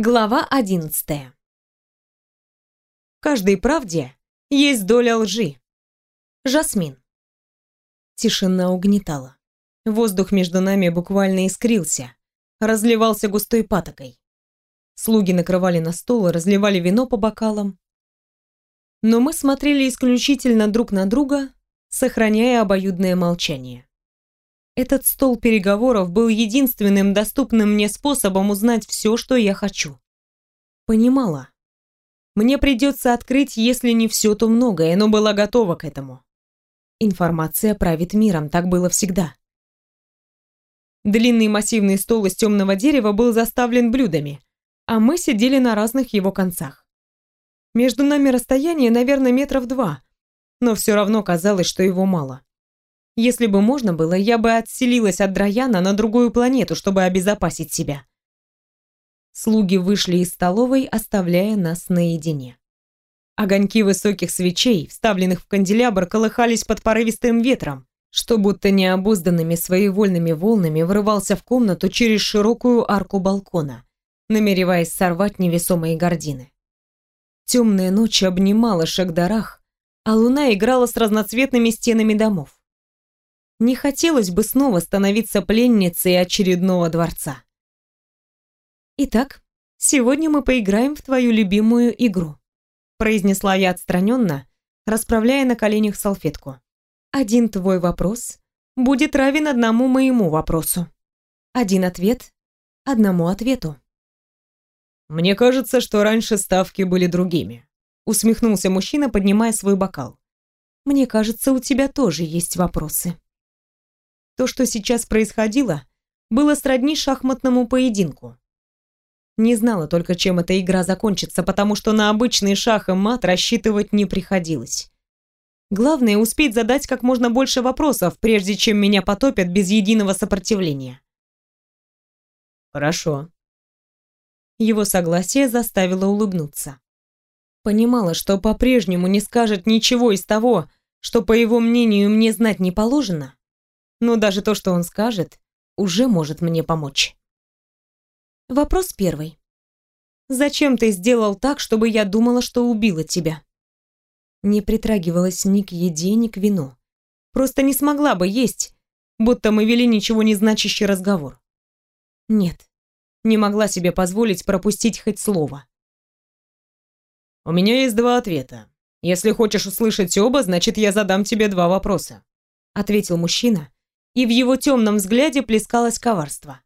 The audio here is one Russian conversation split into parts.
Глава одиннадцатая. В каждой правде есть доля лжи. Жасмин. Тишина угнетала. Воздух между нами буквально искрился, разливался густой патокой. Слуги накрывали на стол и разливали вино по бокалам. Но мы смотрели исключительно друг на друга, сохраняя обоюдное молчание. Этот стол переговоров был единственным доступным мне способом узнать все, что я хочу. Понимала. Мне придется открыть, если не все, то многое, но была готова к этому. Информация правит миром, так было всегда. Длинный массивный стол из темного дерева был заставлен блюдами, а мы сидели на разных его концах. Между нами расстояние, наверное, метров два, но все равно казалось, что его мало. Если бы можно было, я бы отселилась от Драяна на другую планету, чтобы обезопасить себя. Слуги вышли из столовой, оставляя нас наедине. Огоньки высоких свечей, вставленных в канделябр, колыхались под порывистым ветром, что будто необузданными своевольными волнами врывался в комнату через широкую арку балкона, намереваясь сорвать невесомые гардины. Темная ночь обнимала Шагдарах, а луна играла с разноцветными стенами домов. Не хотелось бы снова становиться пленницей очередного дворца. «Итак, сегодня мы поиграем в твою любимую игру», произнесла я отстраненно, расправляя на коленях салфетку. «Один твой вопрос будет равен одному моему вопросу. Один ответ одному ответу». «Мне кажется, что раньше ставки были другими», усмехнулся мужчина, поднимая свой бокал. «Мне кажется, у тебя тоже есть вопросы». То, что сейчас происходило, было сродни шахматному поединку. Не знала только, чем эта игра закончится, потому что на обычный шах и мат рассчитывать не приходилось. Главное — успеть задать как можно больше вопросов, прежде чем меня потопят без единого сопротивления. «Хорошо». Его согласие заставило улыбнуться. Понимала, что по-прежнему не скажет ничего из того, что, по его мнению, мне знать не положено, но даже то, что он скажет, уже может мне помочь. Вопрос первый. Зачем ты сделал так, чтобы я думала, что убила тебя? Не притрагивалась ни к еде, ни к вину. Просто не смогла бы есть, будто мы вели ничего не значащий разговор. Нет, не могла себе позволить пропустить хоть слово. У меня есть два ответа. Если хочешь услышать оба, значит, я задам тебе два вопроса, ответил мужчина, и в его темном взгляде плескалось коварство.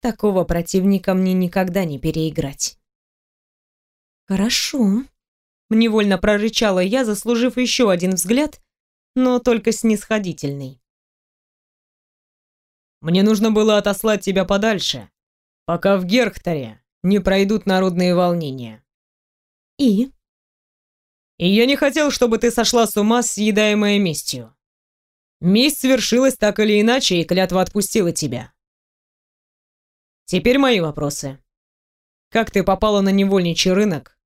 Такого противника мне никогда не переиграть. «Хорошо», — невольно прорычала я, заслужив еще один взгляд, но только снисходительный. «Мне нужно было отослать тебя подальше, пока в Герхторе не пройдут народные волнения». «И?» «И я не хотел, чтобы ты сошла с ума, съедаемая местью. Месть свершилась так или иначе, и клятва отпустила тебя. Теперь мои вопросы. Как ты попала на невольничий рынок?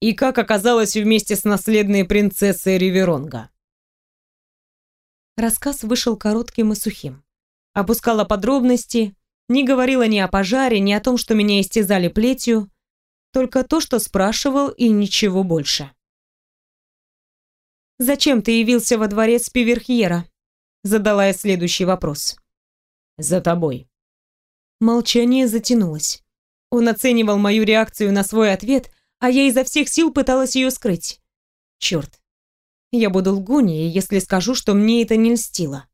И как оказалась вместе с наследной принцессой Риверонга? Рассказ вышел коротким и сухим. Опускала подробности, не говорила ни о пожаре, ни о том, что меня истязали плетью, только то, что спрашивал, и ничего больше. «Зачем ты явился во дворец Пиверхьера?» Задала я следующий вопрос. «За тобой». Молчание затянулось. Он оценивал мою реакцию на свой ответ, а я изо всех сил пыталась ее скрыть. Черт. Я буду лгуньей, если скажу, что мне это не льстило.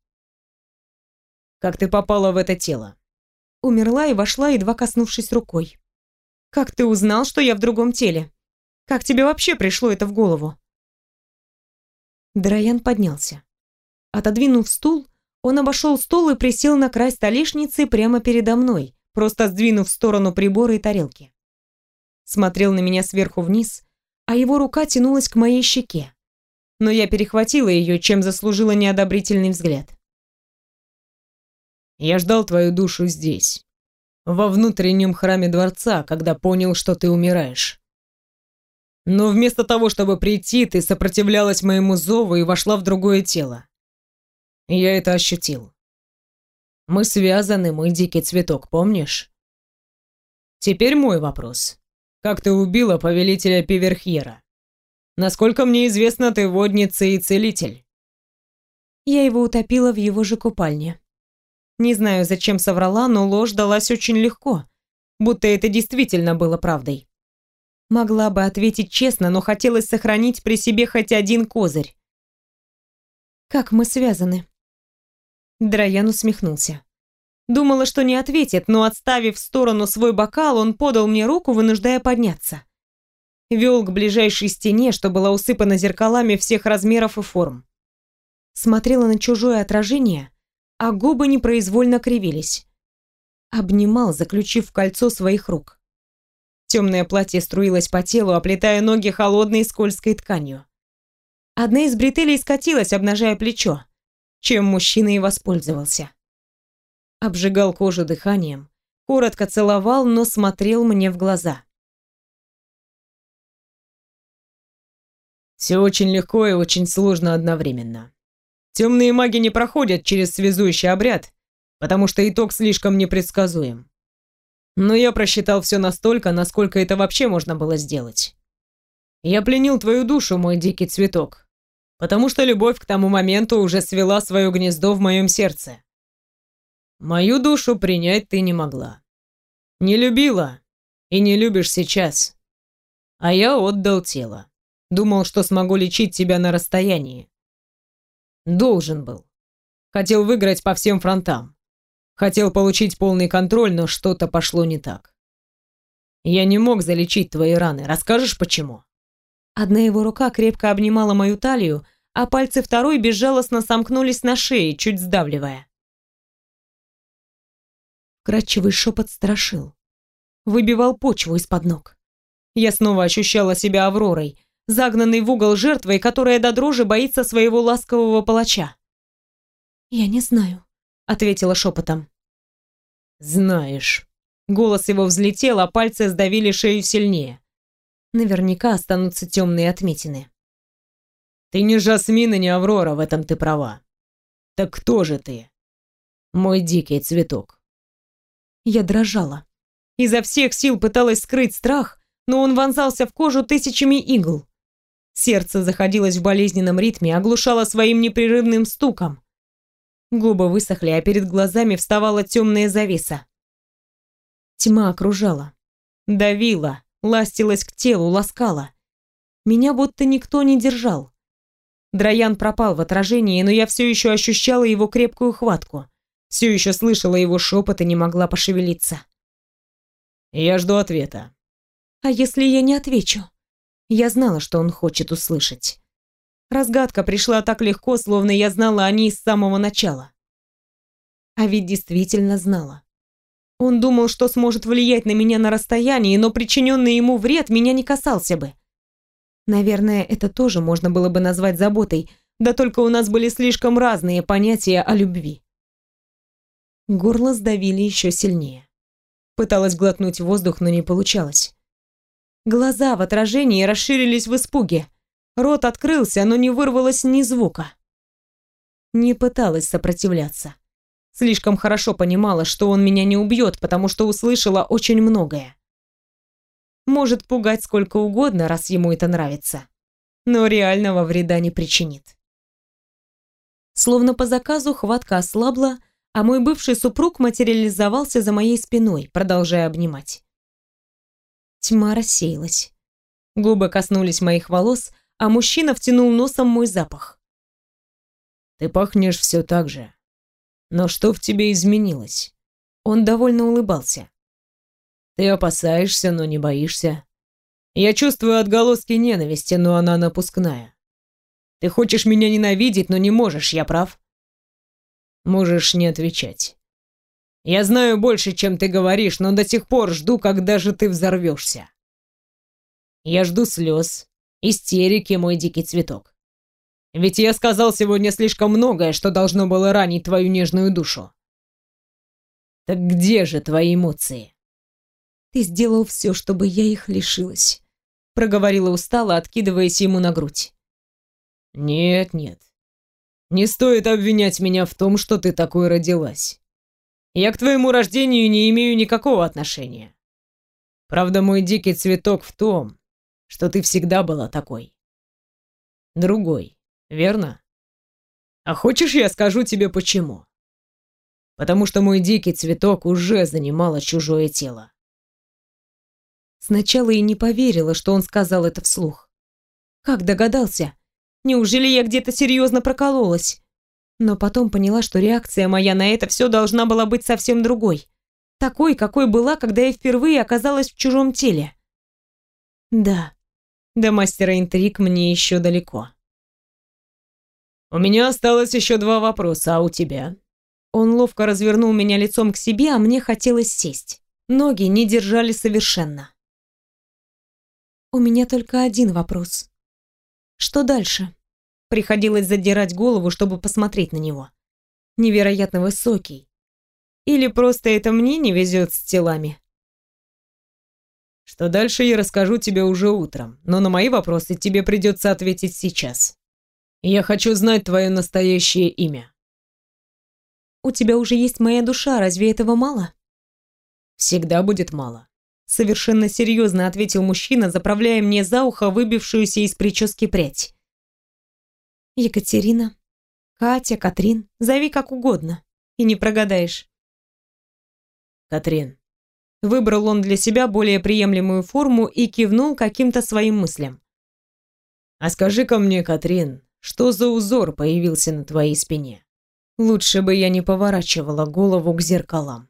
«Как ты попала в это тело?» Умерла и вошла, едва коснувшись рукой. «Как ты узнал, что я в другом теле? Как тебе вообще пришло это в голову?» Драян поднялся. Отодвинув стул, он обошел стол и присел на край столешницы прямо передо мной, просто сдвинув в сторону приборы и тарелки. Смотрел на меня сверху вниз, а его рука тянулась к моей щеке. Но я перехватила ее, чем заслужила неодобрительный взгляд. «Я ждал твою душу здесь, во внутреннем храме дворца, когда понял, что ты умираешь. Но вместо того, чтобы прийти, ты сопротивлялась моему зову и вошла в другое тело. Я это ощутил. Мы связаны, мы дикий цветок, помнишь? Теперь мой вопрос. Как ты убила повелителя Пиверхьера? Насколько мне известно, ты водница и целитель. Я его утопила в его же купальне. Не знаю, зачем соврала, но ложь далась очень легко, будто это действительно было правдой. Могла бы ответить честно, но хотелось сохранить при себе хоть один козырь. «Как мы связаны?» Драян усмехнулся. Думала, что не ответит, но отставив в сторону свой бокал, он подал мне руку, вынуждая подняться. Вел к ближайшей стене, что была усыпана зеркалами всех размеров и форм. Смотрела на чужое отражение, а губы непроизвольно кривились. Обнимал, заключив кольцо своих рук. Темное платье струилось по телу, оплетая ноги холодной скользкой тканью. Одна из бретелей скатилась, обнажая плечо, чем мужчина и воспользовался обжигал кожу дыханием, коротко целовал, но смотрел мне в глаза. Все очень легко и очень сложно одновременно. Темные маги не проходят через связующий обряд, потому что итог слишком непредсказуем. Но я просчитал все настолько, насколько это вообще можно было сделать. Я пленил твою душу, мой дикий цветок, потому что любовь к тому моменту уже свела свое гнездо в моем сердце. Мою душу принять ты не могла. Не любила и не любишь сейчас. А я отдал тело. Думал, что смогу лечить тебя на расстоянии. Должен был. Хотел выиграть по всем фронтам. Хотел получить полный контроль, но что-то пошло не так. Я не мог залечить твои раны. Расскажешь, почему?» Одна его рука крепко обнимала мою талию, а пальцы второй безжалостно сомкнулись на шее, чуть сдавливая. Кратчевый шепот страшил. Выбивал почву из-под ног. Я снова ощущала себя Авророй, загнанной в угол жертвой, которая до дрожи боится своего ласкового палача. «Я не знаю», — ответила шепотом. «Знаешь». Голос его взлетел, а пальцы сдавили шею сильнее. Наверняка останутся темные отметины. «Ты не Жасмин и не Аврора, в этом ты права. Так кто же ты? Мой дикий цветок». Я дрожала. Изо всех сил пыталась скрыть страх, но он вонзался в кожу тысячами игл. Сердце заходилось в болезненном ритме, оглушало своим непрерывным стуком. Губы высохли, а перед глазами вставала темная завеса. Тьма окружала, давила, ластилась к телу, ласкала. Меня будто никто не держал. Драян пропал в отражении, но я все еще ощущала его крепкую хватку. Все еще слышала его шепот и не могла пошевелиться. «Я жду ответа». «А если я не отвечу?» Я знала, что он хочет услышать. Разгадка пришла так легко, словно я знала о ней с самого начала. А ведь действительно знала. Он думал, что сможет влиять на меня на расстоянии, но причиненный ему вред меня не касался бы. Наверное, это тоже можно было бы назвать заботой, да только у нас были слишком разные понятия о любви. Горло сдавили еще сильнее. Пыталась глотнуть воздух, но не получалось. Глаза в отражении расширились в испуге. Рот открылся, но не вырвалось ни звука. Не пыталась сопротивляться. Слишком хорошо понимала, что он меня не убьет, потому что услышала очень многое. Может пугать сколько угодно, раз ему это нравится. Но реального вреда не причинит. Словно по заказу хватка ослабла, а мой бывший супруг материализовался за моей спиной, продолжая обнимать. Тьма рассеялась. Губы коснулись моих волос, а мужчина втянул носом мой запах. «Ты пахнешь все так же. Но что в тебе изменилось?» Он довольно улыбался. «Ты опасаешься, но не боишься. Я чувствую отголоски ненависти, но она напускная. Ты хочешь меня ненавидеть, но не можешь, я прав?» Можешь не отвечать. Я знаю больше, чем ты говоришь, но до сих пор жду, когда же ты взорвешься. Я жду слез, истерики, мой дикий цветок. Ведь я сказал сегодня слишком многое, что должно было ранить твою нежную душу. Так где же твои эмоции? Ты сделал все, чтобы я их лишилась, проговорила устало, откидываясь ему на грудь. Нет, нет. Не стоит обвинять меня в том, что ты такой родилась. Я к твоему рождению не имею никакого отношения. Правда, мой дикий цветок в том, что ты всегда была такой. Другой, верно? А хочешь, я скажу тебе почему? Потому что мой дикий цветок уже занимало чужое тело. Сначала и не поверила, что он сказал это вслух. Как догадался? Неужели я где-то серьезно прокололась? Но потом поняла, что реакция моя на это все должна была быть совсем другой. Такой, какой была, когда я впервые оказалась в чужом теле. Да, до мастера интриг мне еще далеко. «У меня осталось еще два вопроса, а у тебя?» Он ловко развернул меня лицом к себе, а мне хотелось сесть. Ноги не держали совершенно. У меня только один вопрос. Что дальше? Приходилось задирать голову, чтобы посмотреть на него. Невероятно высокий. Или просто это мне не везет с телами? Что дальше я расскажу тебе уже утром, но на мои вопросы тебе придется ответить сейчас. Я хочу знать твое настоящее имя. У тебя уже есть моя душа, разве этого мало? Всегда будет мало. Совершенно серьезно ответил мужчина, заправляя мне за ухо выбившуюся из прически прядь. Екатерина, Катя, Катрин, зови как угодно, и не прогадаешь. Катрин. Выбрал он для себя более приемлемую форму и кивнул каким-то своим мыслям. А скажи-ка мне, Катрин, что за узор появился на твоей спине? Лучше бы я не поворачивала голову к зеркалам.